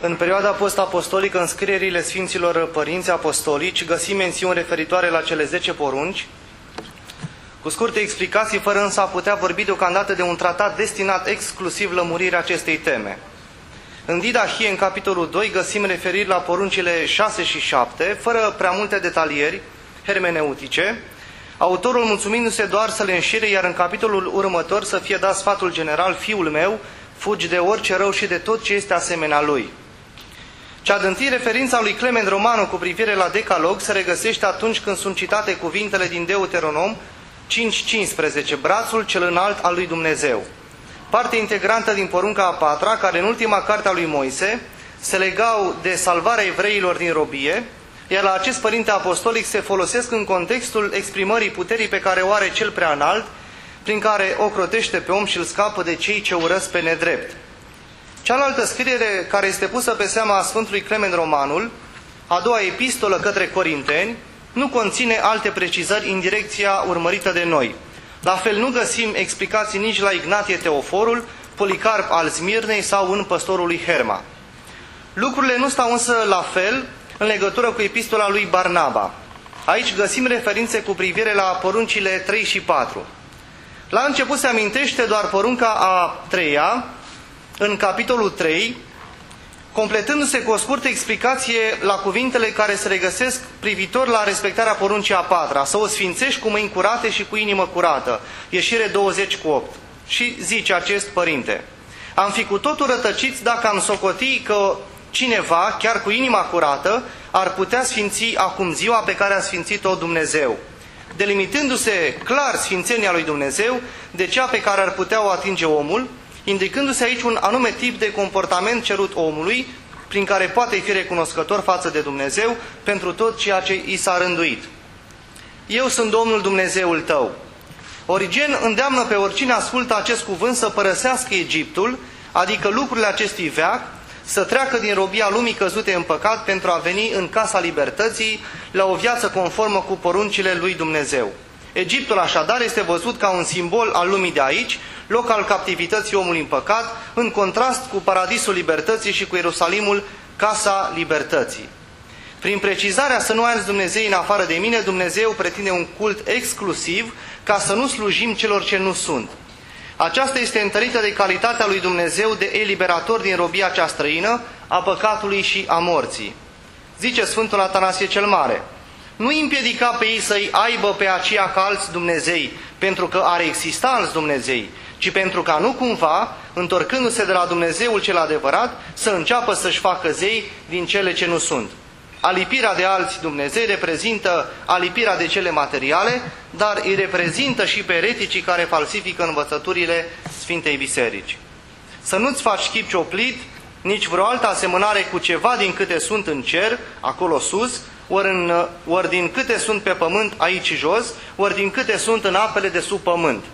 În perioada post-apostolică, în scrierile Sfinților Părinți Apostolici, găsim mențiuni referitoare la cele 10 porunci, cu scurte explicații, fără însă a putea vorbi deocamdată de un tratat destinat exclusiv lămurirea acestei teme. În Didahie, în capitolul 2, găsim referiri la poruncile 6 și 7, fără prea multe detalieri hermeneutice, autorul mulțumindu-se doar să le înșire, iar în capitolul următor să fie dat sfatul general, fiul meu, fugi de orice rău și de tot ce este asemenea lui. Cea din tâi referința lui Clement Romanu cu privire la Decalog se regăsește atunci când sunt citate cuvintele din Deuteronom 5.15, brațul cel înalt al lui Dumnezeu. Parte integrantă din porunca a patra, care în ultima carte a lui Moise se legau de salvarea evreilor din robie, iar la acest părinte apostolic se folosesc în contextul exprimării puterii pe care o are cel prea înalt, prin care o crotește pe om și îl scapă de cei ce urăsc pe nedrept. Cealaltă scriere care este pusă pe seama Sfântului Clement Romanul, a doua epistolă către Corinteni, nu conține alte precizări în direcția urmărită de noi. La fel nu găsim explicații nici la Ignatie Teoforul, Policarp al Smirnei sau în păstorul lui Herma. Lucrurile nu stau însă la fel în legătură cu epistola lui Barnaba. Aici găsim referințe cu privire la poruncile 3 și 4. La început se amintește doar porunca a treia, în capitolul 3, completându-se cu o scurtă explicație la cuvintele care se regăsesc privitor la respectarea poruncii a patra, să o sfințești cu mâini curate și cu inimă curată, ieșire 20 cu 8. Și zice acest părinte, am fi cu totul rătăciți dacă am socoti că cineva, chiar cu inima curată, ar putea sfinți acum ziua pe care a sfințit-o Dumnezeu, delimitându-se clar sfințenia lui Dumnezeu de cea pe care ar putea o atinge omul, indicându-se aici un anume tip de comportament cerut omului, prin care poate fi recunoscător față de Dumnezeu pentru tot ceea ce i s-a rânduit. Eu sunt Domnul Dumnezeul tău. Origen îndeamnă pe oricine ascultă acest cuvânt să părăsească Egiptul, adică lucrurile acestui veac, să treacă din robia lumii căzute în păcat pentru a veni în casa libertății la o viață conformă cu poruncile lui Dumnezeu. Egiptul așadar este văzut ca un simbol al lumii de aici, loc al captivității omului în păcat, în contrast cu paradisul libertății și cu Ierusalimul, casa libertății. Prin precizarea să nu alți Dumnezei în afară de mine, Dumnezeu pretinde un cult exclusiv ca să nu slujim celor ce nu sunt. Aceasta este întărită de calitatea lui Dumnezeu de eliberator din robia cea străină, a păcatului și a morții. Zice Sfântul Atanasie cel Mare, nu împiedica pe ei să-i aibă pe aceia ca alți Dumnezei, pentru că ar exista alți Dumnezei, ci pentru ca nu cumva, întorcându-se de la Dumnezeul cel adevărat, să înceapă să-și facă zei din cele ce nu sunt. Alipirea de alți Dumnezei reprezintă alipirea de cele materiale, dar îi reprezintă și pe ereticii care falsifică învățăturile Sfintei Biserici. Să nu-ți faci chip cioplit, nici vreo altă asemănare cu ceva din câte sunt în cer, acolo sus, ori, în, ori din câte sunt pe pământ aici jos, ori din câte sunt în apele de sub pământ.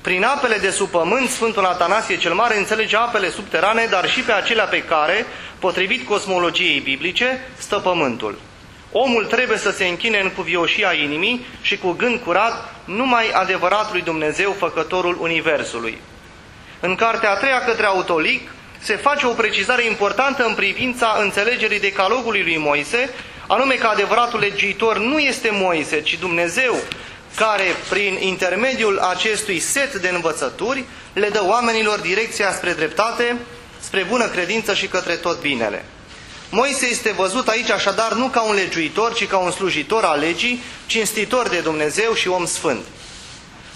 Prin apele de sub pământ, Sfântul Atanasie cel Mare înțelege apele subterane, dar și pe acelea pe care, potrivit cosmologiei biblice, stă pământul. Omul trebuie să se închine în cuvioșia inimii și cu gând curat numai adevăratului Dumnezeu, făcătorul Universului. În cartea a treia către autolic se face o precizare importantă în privința înțelegerii decalogului lui Moise, anume că adevăratul legiuitor nu este Moise, ci Dumnezeu, care prin intermediul acestui set de învățături le dă oamenilor direcția spre dreptate, spre bună credință și către tot binele. Moise este văzut aici așadar nu ca un legiuitor, ci ca un slujitor al legii, cinstitor de Dumnezeu și om sfânt.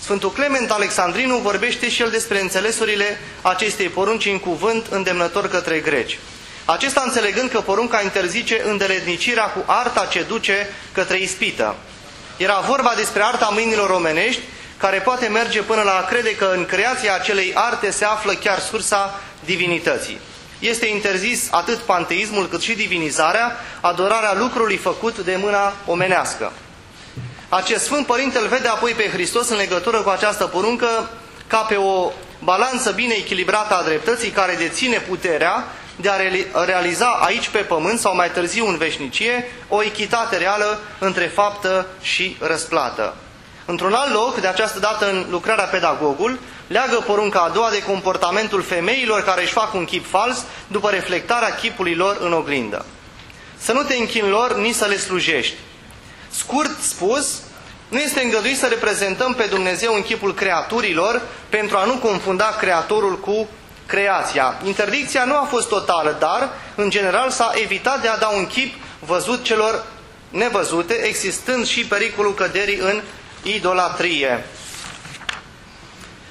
Sfântul Clement Alexandrinu vorbește și el despre înțelesurile acestei porunci în cuvânt îndemnător către greci. Acesta înțelegând că porunca interzice îndeletnicirea cu arta ce duce către ispită. Era vorba despre arta mâinilor omenești, care poate merge până la a crede că în creația acelei arte se află chiar sursa divinității. Este interzis atât panteismul cât și divinizarea, adorarea lucrului făcut de mâna omenească. Acest Sfânt Părinte îl vede apoi pe Hristos în legătură cu această poruncă ca pe o balanță bine echilibrată a dreptății care deține puterea de a realiza aici pe pământ sau mai târziu în veșnicie o echitate reală între faptă și răsplată. Într-un alt loc, de această dată în lucrarea Pedagogul, leagă porunca a doua de comportamentul femeilor care își fac un chip fals după reflectarea chipului lor în oglindă. Să nu te închini lor, nici să le slujești. Scurt spus, nu este îngăduit să reprezentăm pe Dumnezeu în chipul creaturilor pentru a nu confunda creatorul cu creația. Interdicția nu a fost totală, dar, în general, s-a evitat de a da un chip văzut celor nevăzute, existând și pericolul căderii în idolatrie.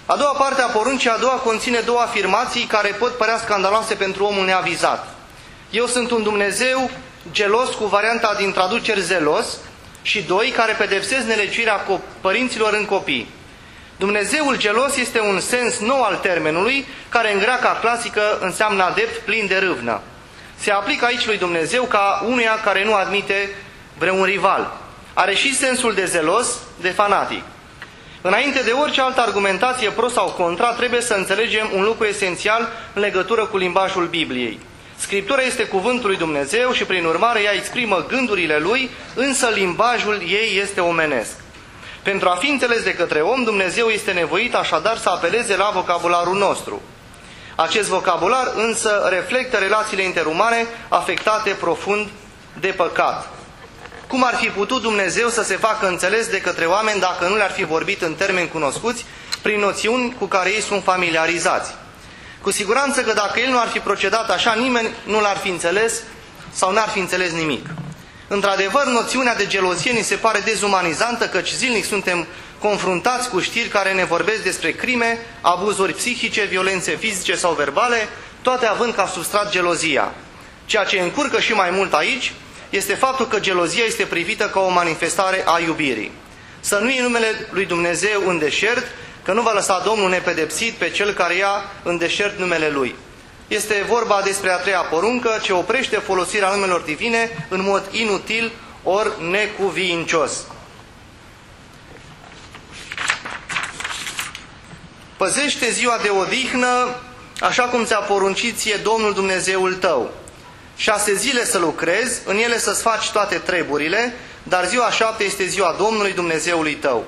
A doua parte a poruncii, a doua, conține două afirmații care pot părea scandaloase pentru omul neavizat. Eu sunt un Dumnezeu gelos cu varianta din traduceri zelos și doi, care pedepsesc nelegiuirea părinților în copii. Dumnezeul gelos este un sens nou al termenului, care în greaca clasică înseamnă adept plin de râvnă. Se aplică aici lui Dumnezeu ca unuia care nu admite vreun rival. Are și sensul de zelos, de fanatic. Înainte de orice altă argumentație pro sau contra, trebuie să înțelegem un lucru esențial în legătură cu limbajul Bibliei. Scriptura este cuvântul lui Dumnezeu și prin urmare ea exprimă gândurile lui, însă limbajul ei este omenesc. Pentru a fi înțeles de către om, Dumnezeu este nevoit așadar să apeleze la vocabularul nostru. Acest vocabular însă reflectă relațiile interumane afectate profund de păcat. Cum ar fi putut Dumnezeu să se facă înțeles de către oameni dacă nu le-ar fi vorbit în termeni cunoscuți, prin noțiuni cu care ei sunt familiarizați? Cu siguranță că dacă El nu ar fi procedat așa, nimeni nu l-ar fi înțeles sau n-ar fi înțeles nimic. Într-adevăr, noțiunea de gelozie ni se pare dezumanizantă, căci zilnic suntem confruntați cu știri care ne vorbesc despre crime, abuzuri psihice, violențe fizice sau verbale, toate având ca substrat gelozia. Ceea ce încurcă și mai mult aici este faptul că gelozia este privită ca o manifestare a iubirii. Să nu iei numele lui Dumnezeu în deșert, că nu va lăsa Domnul nepedepsit pe cel care ia în deșert numele Lui. Este vorba despre a treia poruncă ce oprește folosirea numelor divine în mod inutil ori necuvincios. Păzește ziua de odihnă așa cum ți-a poruncit ție Domnul Dumnezeul tău. Șase zile să lucrezi, în ele să-ți faci toate treburile, dar ziua șapte este ziua Domnului Dumnezeului tău.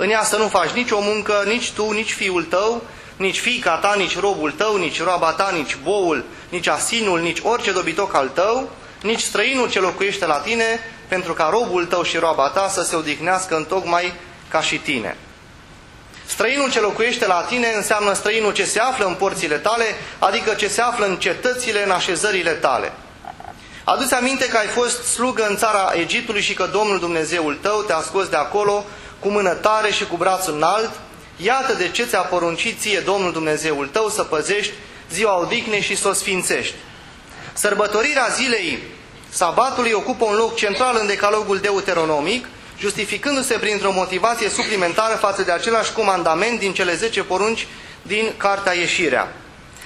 În ea să nu faci nici o muncă, nici tu, nici fiul tău, nici fiica ta, nici robul tău, nici roaba ta, nici boul, nici asinul, nici orice dobitoc al tău, nici străinul ce locuiește la tine, pentru ca robul tău și roaba ta să se odihnească în tocmai ca și tine. Străinul ce locuiește la tine înseamnă străinul ce se află în porțile tale, adică ce se află în cetățile, în așezările tale. Adu-ți aminte că ai fost slugă în țara Egiptului și că Domnul Dumnezeul tău te-a scos de acolo cu mână tare și cu brațul înalt, iată de ce ți-a poruncit ție Domnul Dumnezeul tău să păzești ziua odihnei și să o sfințești. Sărbătorirea zilei sabatului ocupă un loc central în decalogul deuteronomic, justificându-se printr-o motivație suplimentară față de același comandament din cele 10 porunci din Cartea Ieșirea.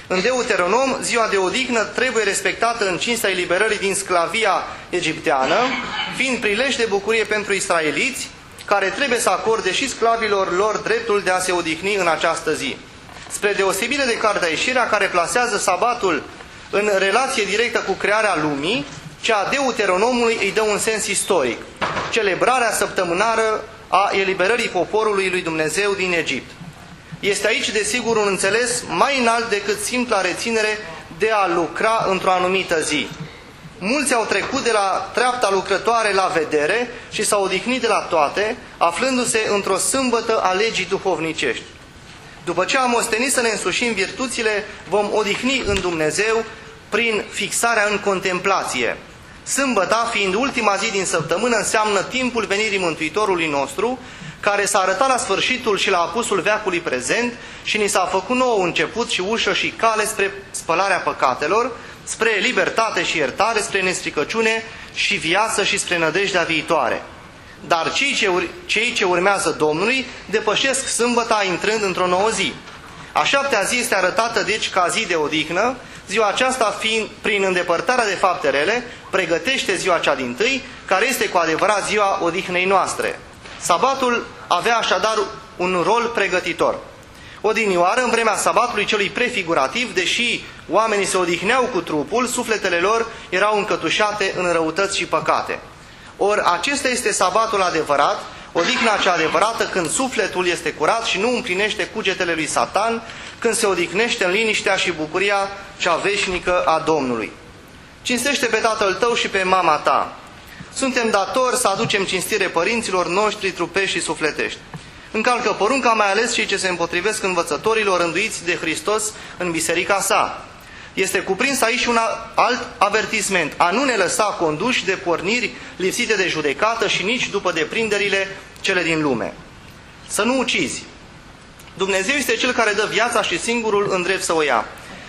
În Deuteronom, ziua de odihnă trebuie respectată în cinstea eliberării din sclavia egipteană, fiind prilej de bucurie pentru israeliți, care trebuie să acorde și sclavilor lor dreptul de a se odihni în această zi. Spre deosebire de Cartea Ieșirea, care plasează sabatul în relație directă cu crearea lumii, cea a Deuteronomului îi dă un sens istoric, celebrarea săptămânară a eliberării poporului lui Dumnezeu din Egipt. Este aici, desigur, un înțeles mai înalt decât simpla reținere de a lucra într-o anumită zi. Mulți au trecut de la treapta lucrătoare la vedere și s-au odihnit de la toate, aflându-se într-o sâmbătă a legii duhovnicești. După ce am ostenit să ne însușim virtuțile, vom odihni în Dumnezeu prin fixarea în contemplație. Sâmbăta, fiind ultima zi din săptămână, înseamnă timpul venirii Mântuitorului nostru, care s-a arătat la sfârșitul și la apusul veacului prezent și ni s-a făcut nou început și ușă și cale spre spălarea păcatelor, spre libertate și iertare, spre nestricăciune și viață și spre nădejdea viitoare. Dar cei ce, ur- cei ce urmează Domnului depășesc sâmbăta intrând într-o nouă zi. A șaptea zi este arătată deci ca zi de odihnă, ziua aceasta fiind, prin îndepărtarea de fapte rele, pregătește ziua cea din tâi, care este cu adevărat ziua odihnei noastre. Sabatul avea așadar un rol pregătitor. Odinioară, în vremea sabatului celui prefigurativ, deși oamenii se odihneau cu trupul, sufletele lor erau încătușate în răutăți și păcate. Or, acesta este sabatul adevărat, odihna cea adevărată când sufletul este curat și nu împlinește cugetele lui Satan, când se odihnește în liniștea și bucuria cea veșnică a Domnului. Cinstește pe tatăl tău și pe mama ta. Suntem datori să aducem cinstire părinților noștri trupești și sufletești. Încalcă porunca mai ales cei ce se împotrivesc învățătorilor rânduiți de Hristos în biserica sa. Este cuprins aici un alt avertisment, a nu ne lăsa conduși de porniri lipsite de judecată și nici după deprinderile cele din lume. Să nu ucizi. Dumnezeu este Cel care dă viața și singurul îndrept să o ia.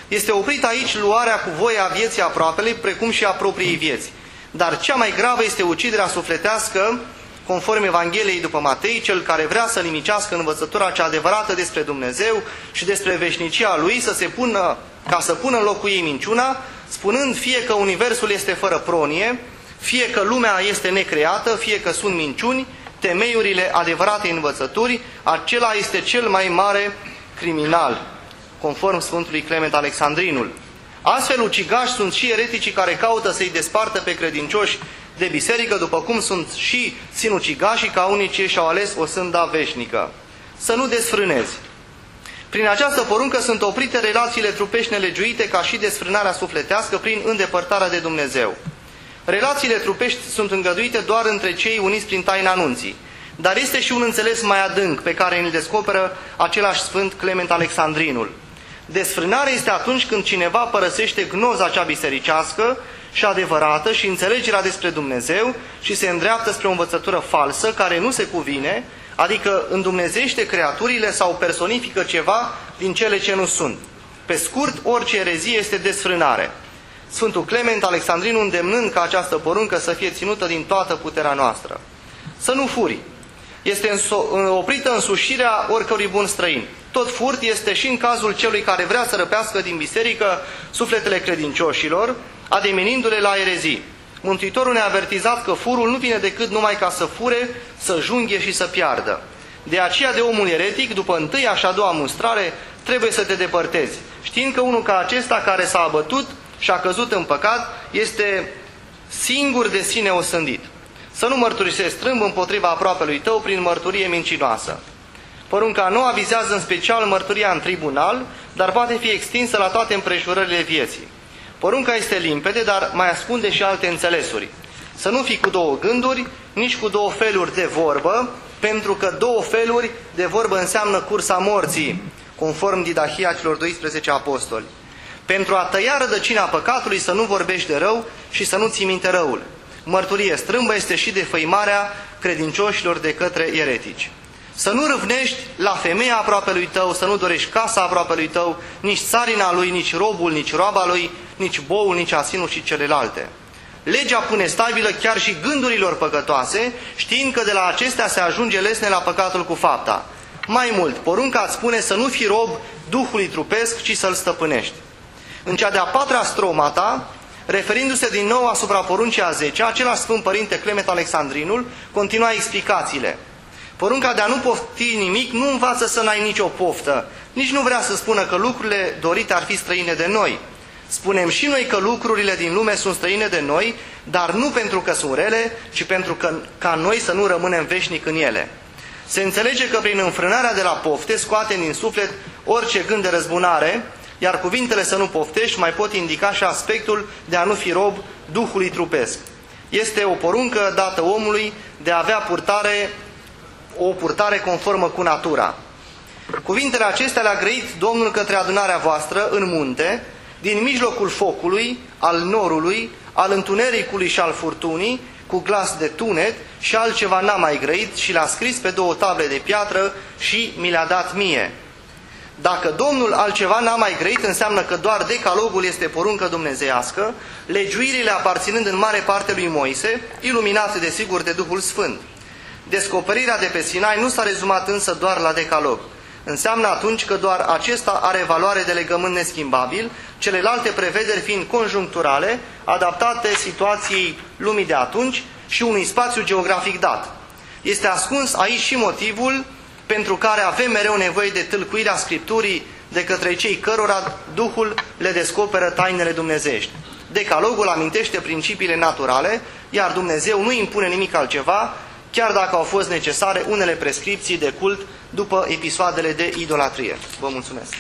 Este oprit aici luarea cu voie a vieții aproapelei, precum și a propriei vieți. Dar cea mai gravă este uciderea sufletească, conform Evangheliei după Matei, cel care vrea să limicească învățătura cea adevărată despre Dumnezeu și despre veșnicia Lui, să se pună, ca să pună în locul ei minciuna, spunând fie că Universul este fără pronie, fie că lumea este necreată, fie că sunt minciuni, temeiurile adevărate învățături, acela este cel mai mare criminal, conform Sfântului Clement Alexandrinul. Astfel, ucigași sunt și ereticii care caută să-i despartă pe credincioși de biserică, după cum sunt și sinucigașii ca unii ce și-au ales o sânda veșnică. Să nu desfrânezi. Prin această poruncă sunt oprite relațiile trupești nelegiuite ca și desfrânarea sufletească prin îndepărtarea de Dumnezeu. Relațiile trupești sunt îngăduite doar între cei uniți prin taina anunții. Dar este și un înțeles mai adânc pe care îl descoperă același Sfânt Clement Alexandrinul. Desfrânare este atunci când cineva părăsește gnoza cea bisericească și adevărată și înțelegerea despre Dumnezeu și se îndreaptă spre o învățătură falsă care nu se cuvine, adică îndumnezește creaturile sau personifică ceva din cele ce nu sunt. Pe scurt, orice erezie este desfrânare. Sfântul Clement Alexandrin îndemnând ca această poruncă să fie ținută din toată puterea noastră. Să nu furi. Este oprită însușirea oricărui bun străin. Tot furt este și în cazul celui care vrea să răpească din biserică sufletele credincioșilor, ademenindu-le la erezii. Mântuitorul ne-a avertizat că furul nu vine decât numai ca să fure, să junghe și să piardă. De aceea de omul eretic, după întâia și a doua mustrare, trebuie să te depărtezi, știind că unul ca acesta care s-a abătut și a căzut în păcat, este singur de sine osândit. Să nu mărturisești strâmb împotriva aproapelui tău prin mărturie mincinoasă. Porunca nu avizează în special mărturia în tribunal, dar poate fi extinsă la toate împrejurările vieții. Porunca este limpede, dar mai ascunde și alte înțelesuri. Să nu fii cu două gânduri, nici cu două feluri de vorbă, pentru că două feluri de vorbă înseamnă cursa morții, conform didahia celor 12 apostoli. Pentru a tăia rădăcina păcatului să nu vorbești de rău și să nu ții minte răul. Mărturie strâmbă este și defăimarea credincioșilor de către eretici. Să nu râvnești la femeia aproapelui tău, să nu dorești casa aproapelui tău, nici țarina lui, nici robul, nici roaba lui, nici boul, nici asinul și celelalte. Legea pune stabilă chiar și gândurilor păcătoase, știind că de la acestea se ajunge lesne la păcatul cu fapta. Mai mult, porunca îți spune să nu fii rob Duhului trupesc, ci să-l stăpânești. În cea de-a patra stromata, referindu-se din nou asupra poruncii a 10 același Sfânt Părinte Clement Alexandrinul continua explicațiile. Porunca de a nu pofti nimic nu învață să n-ai nicio poftă, nici nu vrea să spună că lucrurile dorite ar fi străine de noi. Spunem și noi că lucrurile din lume sunt străine de noi, dar nu pentru că sunt rele, ci pentru că ca noi să nu rămânem veșnic în ele. Se înțelege că prin înfrânarea de la pofte scoate din suflet orice gând de răzbunare, iar cuvintele să nu poftești mai pot indica și aspectul de a nu fi rob Duhului trupesc. Este o poruncă dată omului de a avea purtare, o purtare conformă cu natura. Cuvintele acestea le-a grăit Domnul către adunarea voastră în munte, din mijlocul focului, al norului, al întunericului și al furtunii, cu glas de tunet și altceva n-a mai grăit și l-a scris pe două table de piatră și mi le-a dat mie. Dacă Domnul altceva n-a mai grăit, înseamnă că doar decalogul este poruncă dumnezeiască, legiuirile aparținând în mare parte lui Moise, iluminate desigur de Duhul Sfânt. Descoperirea de pe Sinai nu s-a rezumat însă doar la decalog. Înseamnă atunci că doar acesta are valoare de legământ neschimbabil, celelalte prevederi fiind conjuncturale, adaptate situației lumii de atunci și unui spațiu geografic dat. Este ascuns aici și motivul pentru care avem mereu nevoie de tâlcuirea Scripturii de către cei cărora Duhul le descoperă tainele dumnezeiești. Decalogul amintește principiile naturale, iar Dumnezeu nu impune nimic altceva, chiar dacă au fost necesare unele prescripții de cult după episoadele de idolatrie. Vă mulțumesc!